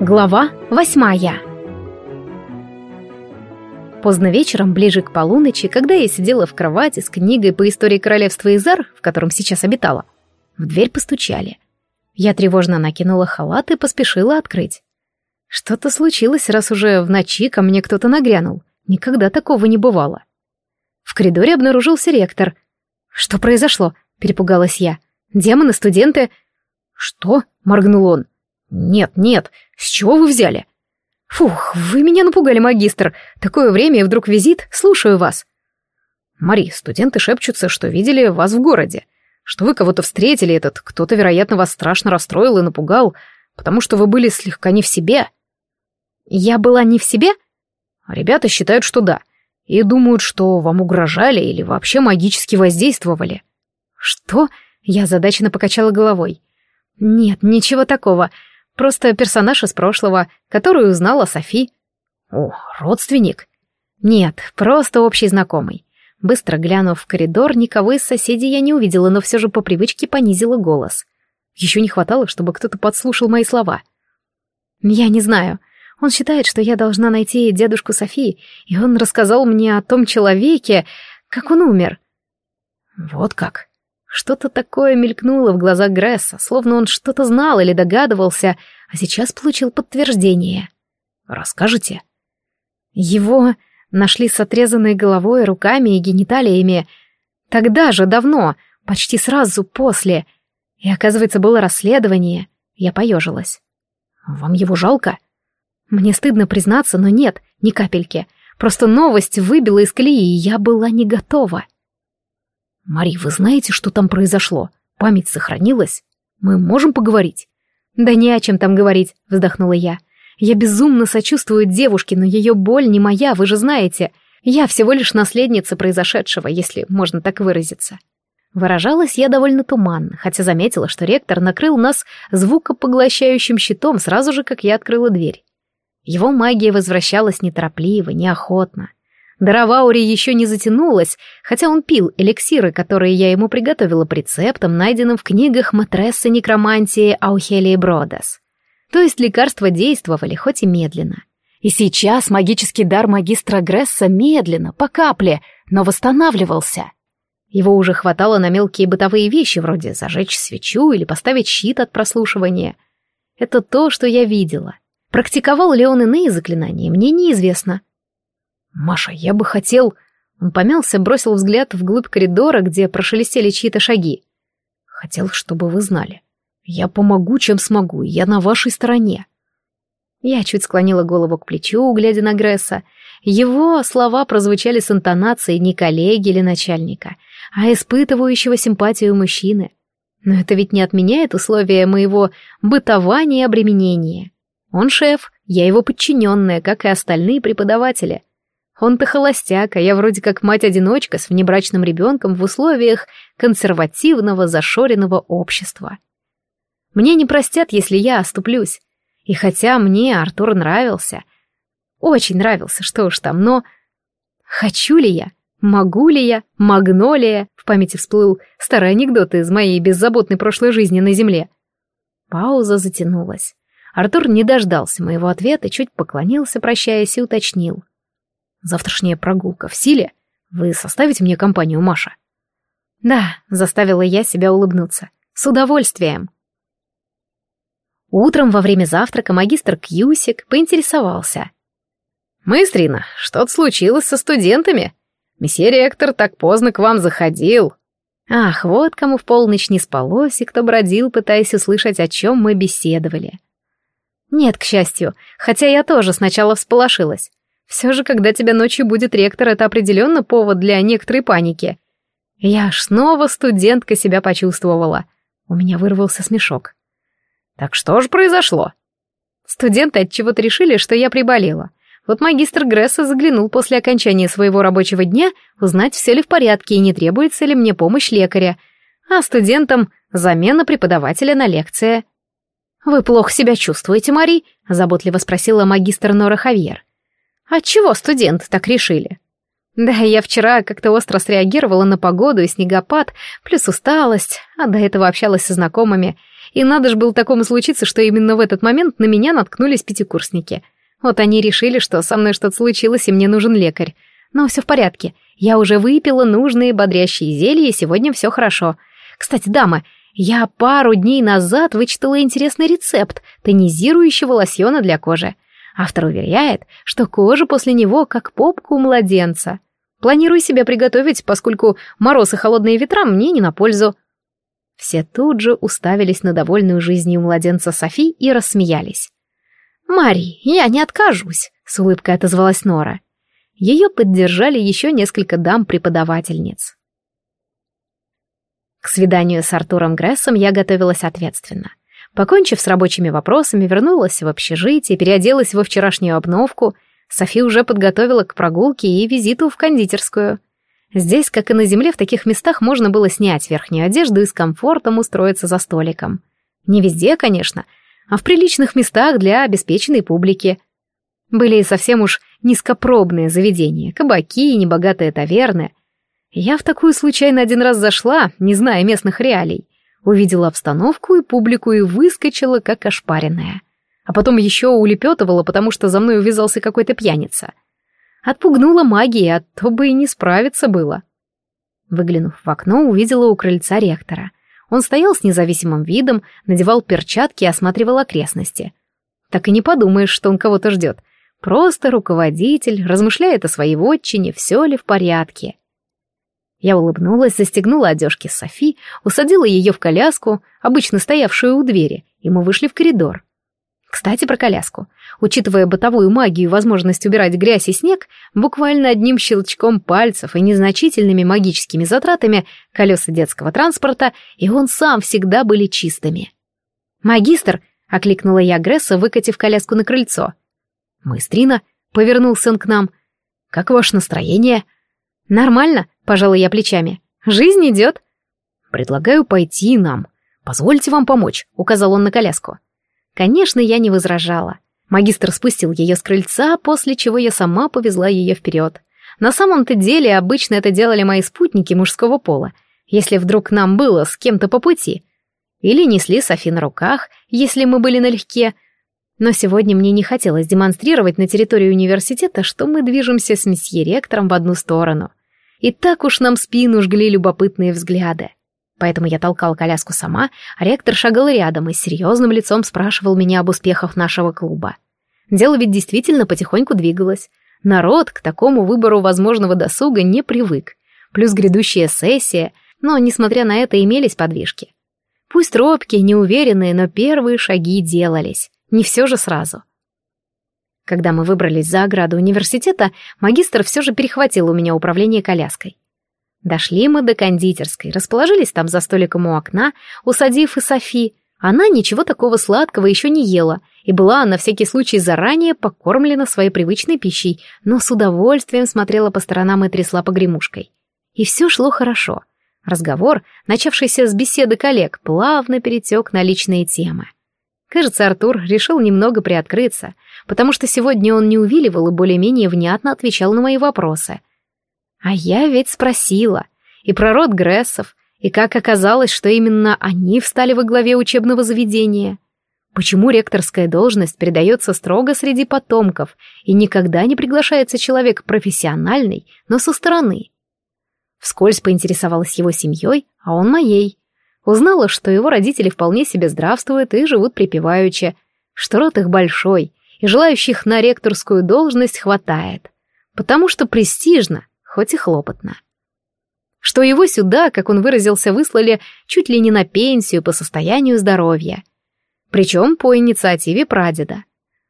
Глава восьмая Поздно вечером, ближе к полуночи, когда я сидела в кровати с книгой по истории королевства Изар, в котором сейчас обитала, в дверь постучали. Я тревожно накинула халат и поспешила открыть. Что-то случилось, раз уже в ночи ко мне кто-то нагрянул. Никогда такого не бывало. В коридоре обнаружился ректор. «Что произошло?» — перепугалась я. «Демоны, студенты...» «Что?» — моргнул он. «Нет, нет, с чего вы взяли?» «Фух, вы меня напугали, магистр. Такое время и вдруг визит. Слушаю вас». «Мари, студенты шепчутся, что видели вас в городе. Что вы кого-то встретили, этот кто-то, вероятно, вас страшно расстроил и напугал, потому что вы были слегка не в себе». «Я была не в себе?» «Ребята считают, что да, и думают, что вам угрожали или вообще магически воздействовали». «Что?» — я озадаченно покачала головой. «Нет, ничего такого. Просто персонаж из прошлого, который узнала Софи. О, родственник? Нет, просто общий знакомый. Быстро глянув в коридор, никого из соседей я не увидела, но все же по привычке понизила голос. Еще не хватало, чтобы кто-то подслушал мои слова. Я не знаю. Он считает, что я должна найти дедушку Софии, и он рассказал мне о том человеке, как он умер. Вот как. Что-то такое мелькнуло в глазах Гресса, словно он что-то знал или догадывался, а сейчас получил подтверждение. «Расскажете?» Его нашли с отрезанной головой, руками и гениталиями. Тогда же, давно, почти сразу после. И, оказывается, было расследование. Я поежилась. «Вам его жалко?» Мне стыдно признаться, но нет, ни капельки. Просто новость выбила из колеи, и я была не готова. «Мари, вы знаете, что там произошло? Память сохранилась? Мы можем поговорить?» «Да не о чем там говорить», — вздохнула я. «Я безумно сочувствую девушке, но ее боль не моя, вы же знаете. Я всего лишь наследница произошедшего, если можно так выразиться». Выражалась я довольно туманно, хотя заметила, что ректор накрыл нас звукопоглощающим щитом сразу же, как я открыла дверь. Его магия возвращалась неторопливо, неохотно. Дыра в еще не затянулась, хотя он пил эликсиры, которые я ему приготовила по найденным в книгах матрессы некромантии Аухелии Бродас. То есть лекарства действовали, хоть и медленно. И сейчас магический дар магистра Гресса медленно, по капле, но восстанавливался. Его уже хватало на мелкие бытовые вещи, вроде зажечь свечу или поставить щит от прослушивания. Это то, что я видела. Практиковал ли он иные заклинания, мне неизвестно. «Маша, я бы хотел...» Он помялся, бросил взгляд вглубь коридора, где прошелестели чьи-то шаги. «Хотел, чтобы вы знали. Я помогу, чем смогу, я на вашей стороне». Я чуть склонила голову к плечу, глядя на Гресса. Его слова прозвучали с интонацией не коллеги или начальника, а испытывающего симпатию мужчины. Но это ведь не отменяет условия моего бытования и обременения. Он шеф, я его подчиненная, как и остальные преподаватели. Он-то холостяк, а я вроде как мать-одиночка с внебрачным ребенком в условиях консервативного зашоренного общества. Мне не простят, если я оступлюсь. И хотя мне Артур нравился, очень нравился, что уж там, но... Хочу ли я? Могу ли я? Магнолия? В памяти всплыл старый анекдот из моей беззаботной прошлой жизни на земле. Пауза затянулась. Артур не дождался моего ответа, чуть поклонился, прощаясь, и уточнил. — Завтрашняя прогулка в силе? Вы составите мне компанию, Маша?» «Да», — заставила я себя улыбнуться. «С удовольствием». Утром во время завтрака магистр Кьюсик поинтересовался. «Маэстрина, что-то случилось со студентами? Месье ректор так поздно к вам заходил». Ах, вот кому в полночь не спалось и кто бродил, пытаясь услышать, о чем мы беседовали. Нет, к счастью, хотя я тоже сначала всполошилась. Все же, когда тебя ночью будет ректор, это определенно повод для некоторой паники. Я аж снова студентка себя почувствовала. У меня вырвался смешок. Так что же произошло? Студенты от чего-то решили, что я приболела. Вот магистр Гресса заглянул после окончания своего рабочего дня узнать, все ли в порядке и не требуется ли мне помощь лекаря, а студентам замена преподавателя на лекции. «Вы плохо себя чувствуете, Мари?» — заботливо спросила магистр Нора Хавьер. Отчего студенты так решили? Да, я вчера как-то остро среагировала на погоду и снегопад, плюс усталость, а до этого общалась со знакомыми, И надо же было такому случиться, что именно в этот момент на меня наткнулись пятикурсники. Вот они решили, что со мной что-то случилось, и мне нужен лекарь. Но все в порядке. Я уже выпила нужные бодрящие зелья, и сегодня все хорошо. Кстати, дамы, я пару дней назад вычитала интересный рецепт тонизирующего лосьона для кожи. Автор уверяет, что кожа после него как попка у младенца. Планирую себе приготовить, поскольку мороз и холодные ветра мне не на пользу. Все тут же уставились на довольную жизнью младенца Софи и рассмеялись. «Мари, я не откажусь», — с улыбкой отозвалась Нора. Ее поддержали еще несколько дам-преподавательниц. К свиданию с Артуром Грессом я готовилась ответственно. Покончив с рабочими вопросами, вернулась в общежитие, переоделась во вчерашнюю обновку. Софи уже подготовила к прогулке и визиту в кондитерскую. Здесь, как и на земле, в таких местах можно было снять верхнюю одежду и с комфортом устроиться за столиком. Не везде, конечно, а в приличных местах для обеспеченной публики. Были и совсем уж низкопробные заведения, кабаки и небогатые таверны — я в такую случайно один раз зашла, не зная местных реалий. Увидела обстановку и публику и выскочила, как ошпаренная. А потом еще улепетывала, потому что за мной увязался какой-то пьяница. Отпугнула магией, а то бы и не справиться было. Выглянув в окно, увидела у крыльца ректора. Он стоял с независимым видом, надевал перчатки и осматривал окрестности. Так и не подумаешь, что он кого-то ждет. Просто руководитель, размышляет о своей вотчине, все ли в порядке. Я улыбнулась, застегнула одежки Софи, усадила ее в коляску, обычно стоявшую у двери, и мы вышли в коридор. Кстати, про коляску. Учитывая бытовую магию и возможность убирать грязь и снег, буквально одним щелчком пальцев и незначительными магическими затратами колеса детского транспорта и он сам всегда были чистыми. «Магистр!» — окликнула я Гресса, выкатив коляску на крыльцо. «Маэстрина!» — повернулся он к нам. «Как ваше настроение?» «Нормально», — пожала я плечами. «Жизнь идет». «Предлагаю пойти нам. Позвольте вам помочь», — указал он на коляску. Конечно, я не возражала. Магистр спустил ее с крыльца, после чего я сама повезла ее вперед. На самом-то деле обычно это делали мои спутники мужского пола, если вдруг нам было с кем-то по пути. Или несли Софи на руках, если мы были налегке. Но сегодня мне не хотелось демонстрировать на территории университета, что мы движемся с месье ректором в одну сторону. И так уж нам спину жгли любопытные взгляды. Поэтому я толкал коляску сама, а ректор шагал рядом и с серьезным лицом спрашивал меня об успехах нашего клуба. Дело ведь действительно потихоньку двигалось. Народ к такому выбору возможного досуга не привык. Плюс грядущая сессия, но, несмотря на это, имелись подвижки. Пусть робкие, неуверенные, но первые шаги делались. Не все же сразу. Когда мы выбрались за ограду университета, магистр все же перехватил у меня управление коляской. Дошли мы до кондитерской, расположились там за столиком у окна, усадив и Софи. Она ничего такого сладкого еще не ела, и была на всякий случай заранее покормлена своей привычной пищей, но с удовольствием смотрела по сторонам и трясла погремушкой. И все шло хорошо. Разговор, начавшийся с беседы коллег, плавно перетек на личные темы. Кажется, Артур решил немного приоткрыться, потому что сегодня он не увиливал и более-менее внятно отвечал на мои вопросы. А я ведь спросила и про род Грессов, и как оказалось, что именно они встали во главе учебного заведения. Почему ректорская должность передается строго среди потомков и никогда не приглашается человек профессиональный, но со стороны? Вскользь поинтересовалась его семьей, а он моей. Узнала, что его родители вполне себе здравствуют и живут припеваючи, что род их большой, и желающих на ректорскую должность хватает, потому что престижно, хоть и хлопотно. Что его сюда, как он выразился, выслали чуть ли не на пенсию по состоянию здоровья. Причем по инициативе прадеда.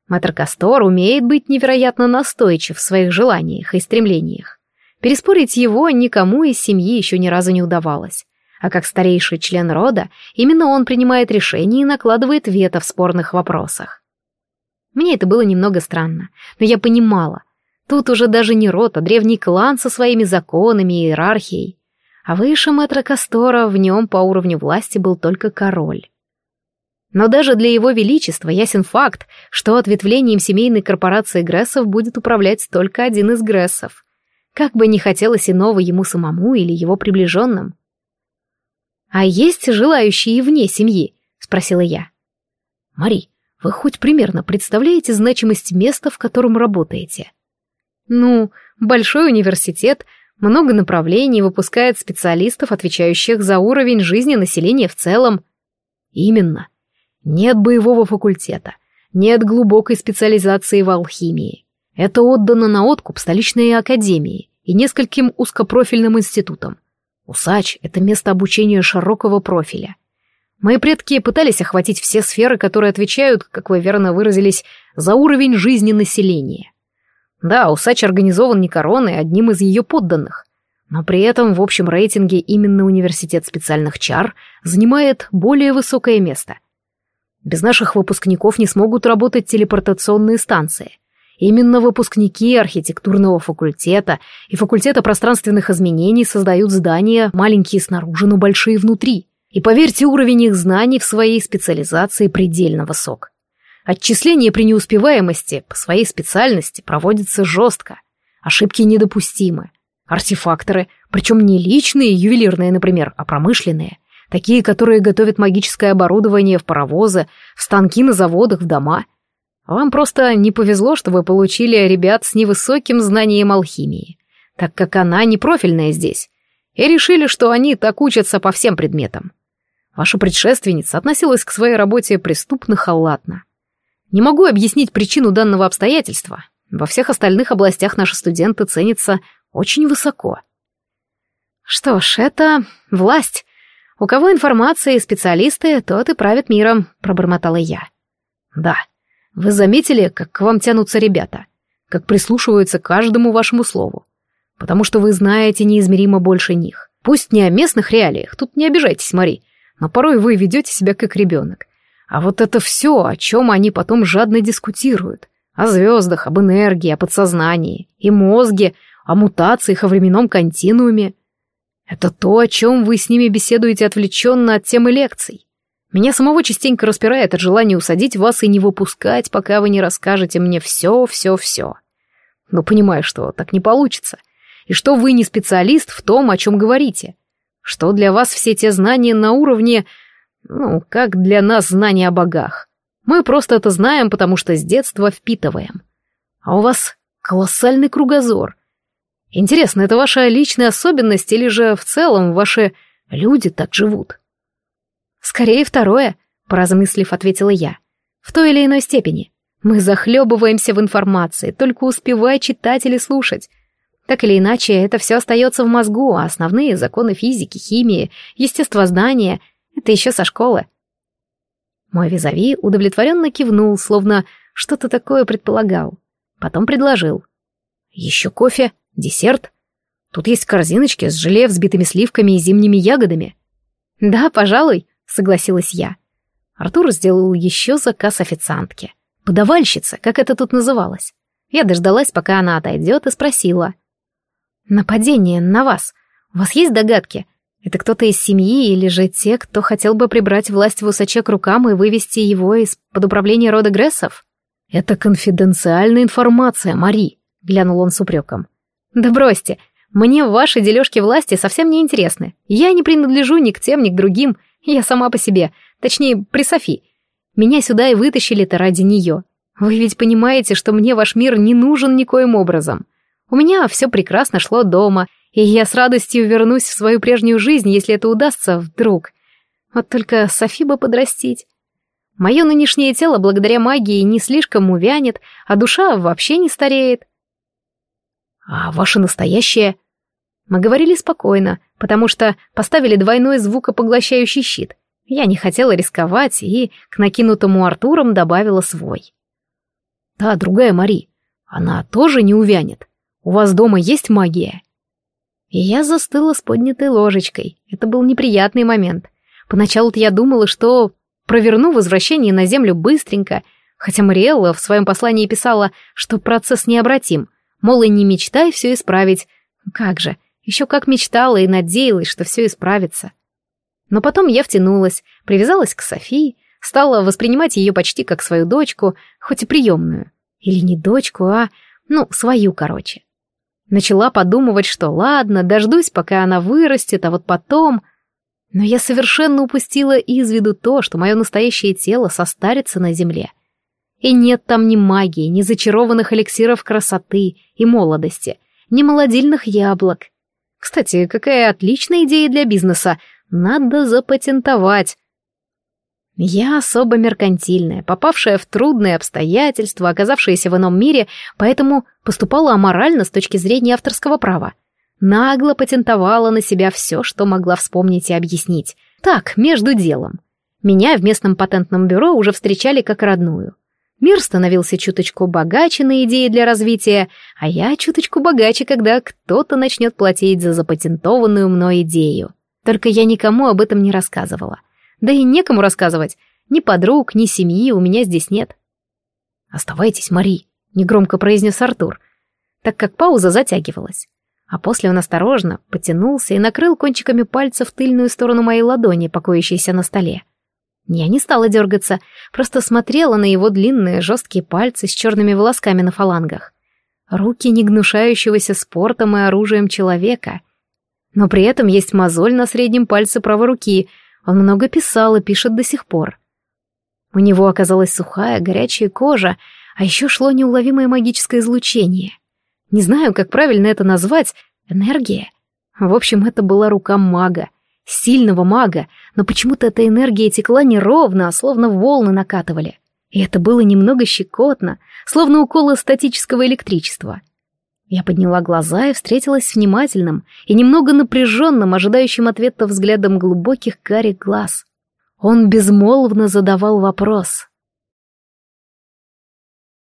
Мэтр Кастор умеет быть невероятно настойчив в своих желаниях и стремлениях. Переспорить его никому из семьи еще ни разу не удавалось а как старейший член рода, именно он принимает решения и накладывает вето в спорных вопросах. Мне это было немного странно, но я понимала, тут уже даже не род, а древний клан со своими законами и иерархией, а выше мэтра Кастора в нем по уровню власти был только король. Но даже для его величества ясен факт, что ответвлением семейной корпорации Грессов будет управлять только один из Грессов. Как бы ни хотелось иного ему самому или его приближенным. «А есть желающие вне семьи?» — спросила я. Мари, вы хоть примерно представляете значимость места, в котором работаете? Ну, большой университет, много направлений, выпускает специалистов, отвечающих за уровень жизни населения в целом. Именно. Нет боевого факультета, нет глубокой специализации в алхимии. Это отдано на откуп столичной академии и нескольким узкопрофильным институтам. Усач — это место обучения широкого профиля. Мои предки пытались охватить все сферы, которые отвечают, как вы верно выразились, за уровень жизни населения. Да, Усач организован не короной, а одним из ее подданных. Но при этом в общем рейтинге именно университет специальных чар занимает более высокое место. Без наших выпускников не смогут работать телепортационные станции. Именно выпускники архитектурного факультета и факультета пространственных изменений создают здания, маленькие снаружи, но большие внутри. И поверьте, уровень их знаний в своей специализации предельно высок. Отчисление при неуспеваемости по своей специальности проводится жестко. Ошибки недопустимы. Артефакторы, причем не личные, ювелирные, например, а промышленные. Такие, которые готовят магическое оборудование в паровозы, в станки на заводах, в дома. Вам просто не повезло, что вы получили ребят с невысоким знанием алхимии, так как она не профильная здесь. И решили, что они так учатся по всем предметам. Ваша предшественница относилась к своей работе преступно-халатно. Не могу объяснить причину данного обстоятельства. Во всех остальных областях наши студенты ценятся очень высоко. Что ж, это власть. У кого информация и специалисты, тот и правит миром, пробормотала я. Да. Вы заметили, как к вам тянутся ребята? Как прислушиваются к каждому вашему слову? Потому что вы знаете неизмеримо больше них. Пусть не о местных реалиях, тут не обижайтесь, Мари, но порой вы ведете себя как ребенок. А вот это все, о чем они потом жадно дискутируют. О звездах, об энергии, о подсознании и мозге, о мутациях, о временном континууме. Это то, о чем вы с ними беседуете отвлеченно от темы лекций. Меня самого частенько распирает от желания усадить вас и не выпускать, пока вы не расскажете мне все, все, все. Но понимаю, что так не получится. И что вы не специалист в том, о чем говорите. Что для вас все те знания на уровне ну, как для нас знания о богах. Мы просто это знаем, потому что с детства впитываем. А у вас колоссальный кругозор. Интересно, это ваша личная особенность или же в целом ваши люди так живут? Скорее второе, поразмыслив, ответила я. В той или иной степени. Мы захлебываемся в информации, только успевая читать или слушать. Так или иначе, это все остается в мозгу, а основные законы физики, химии, естествознания — это еще со школы. Мой визави удовлетворенно кивнул, словно что-то такое предполагал. Потом предложил. Еще кофе, десерт. Тут есть корзиночки с желе, взбитыми сливками и зимними ягодами. Да, пожалуй, согласилась я. Артур сделал еще заказ официантки. Подавальщица, как это тут называлось. Я дождалась, пока она отойдет, и спросила. «Нападение на вас. У вас есть догадки? Это кто-то из семьи или же те, кто хотел бы прибрать власть в усаче к рукам и вывести его из-под управления рода Грессов? Это конфиденциальная информация, Мари, глянул он с упреком. Да бросьте, мне ваши дележки власти совсем не интересны. Я не принадлежу ни к тем, ни к другим. Я сама по себе, точнее, при Софи. Меня сюда и вытащили-то ради нее. Вы ведь понимаете, что мне ваш мир не нужен никоим образом. У меня все прекрасно шло дома, и я с радостью вернусь в свою прежнюю жизнь, если это удастся вдруг. Вот только Софи бы подрастить. Мое нынешнее тело благодаря магии не слишком увянет, а душа вообще не стареет. А ваше настоящее? Мы говорили спокойно, потому что поставили двойной звукопоглощающий щит. Я не хотела рисковать и к накинутому Артуром добавила свой. Та другая Мари, она тоже не увянет. У вас дома есть магия? И я застыла с поднятой ложечкой. Это был неприятный момент. Поначалу-то я думала, что проверну возвращение на Землю быстренько, хотя Мариэлла в своем послании писала, что процесс необратим, мол, и не мечтай все исправить. Как же, еще как мечтала и надеялась, что все исправится. Но потом я втянулась, привязалась к Софии, стала воспринимать ее почти как свою дочку, хоть и приемную. Или не дочку, а, ну, свою, короче. Начала подумывать, что ладно, дождусь, пока она вырастет, а вот потом... Но я совершенно упустила из виду то, что мое настоящее тело состарится на земле. И нет там ни магии, ни зачарованных эликсиров красоты и молодости, ни молодильных яблок. Кстати, какая отличная идея для бизнеса. Надо запатентовать. Я особо меркантильная, попавшая в трудные обстоятельства, оказавшаяся в ином мире, поэтому поступала аморально с точки зрения авторского права. Нагло патентовала на себя все, что могла вспомнить и объяснить. Так, между делом. Меня в местном патентном бюро уже встречали как родную. Мир становился чуточку богаче на идеи для развития, а я чуточку богаче, когда кто-то начнет платить за запатентованную мной идею. Только я никому об этом не рассказывала. Да и некому рассказывать. Ни подруг, ни семьи у меня здесь нет. «Оставайтесь, Мари», — негромко произнес Артур, так как пауза затягивалась. А после он осторожно потянулся и накрыл кончиками пальцев тыльную сторону моей ладони, покоящейся на столе. Я не стала дергаться, просто смотрела на его длинные жесткие пальцы с черными волосками на фалангах. Руки не гнушающегося спортом и оружием человека. Но при этом есть мозоль на среднем пальце правой руки — он много писал и пишет до сих пор. У него оказалась сухая, горячая кожа, а еще шло неуловимое магическое излучение. Не знаю, как правильно это назвать. Энергия. В общем, это была рука мага. Сильного мага, но почему-то эта энергия текла неровно, а словно волны накатывали. И это было немного щекотно, словно уколы статического электричества. Я подняла глаза и встретилась с внимательным и немного напряженным, ожидающим ответа взглядом глубоких карих глаз. Он безмолвно задавал вопрос.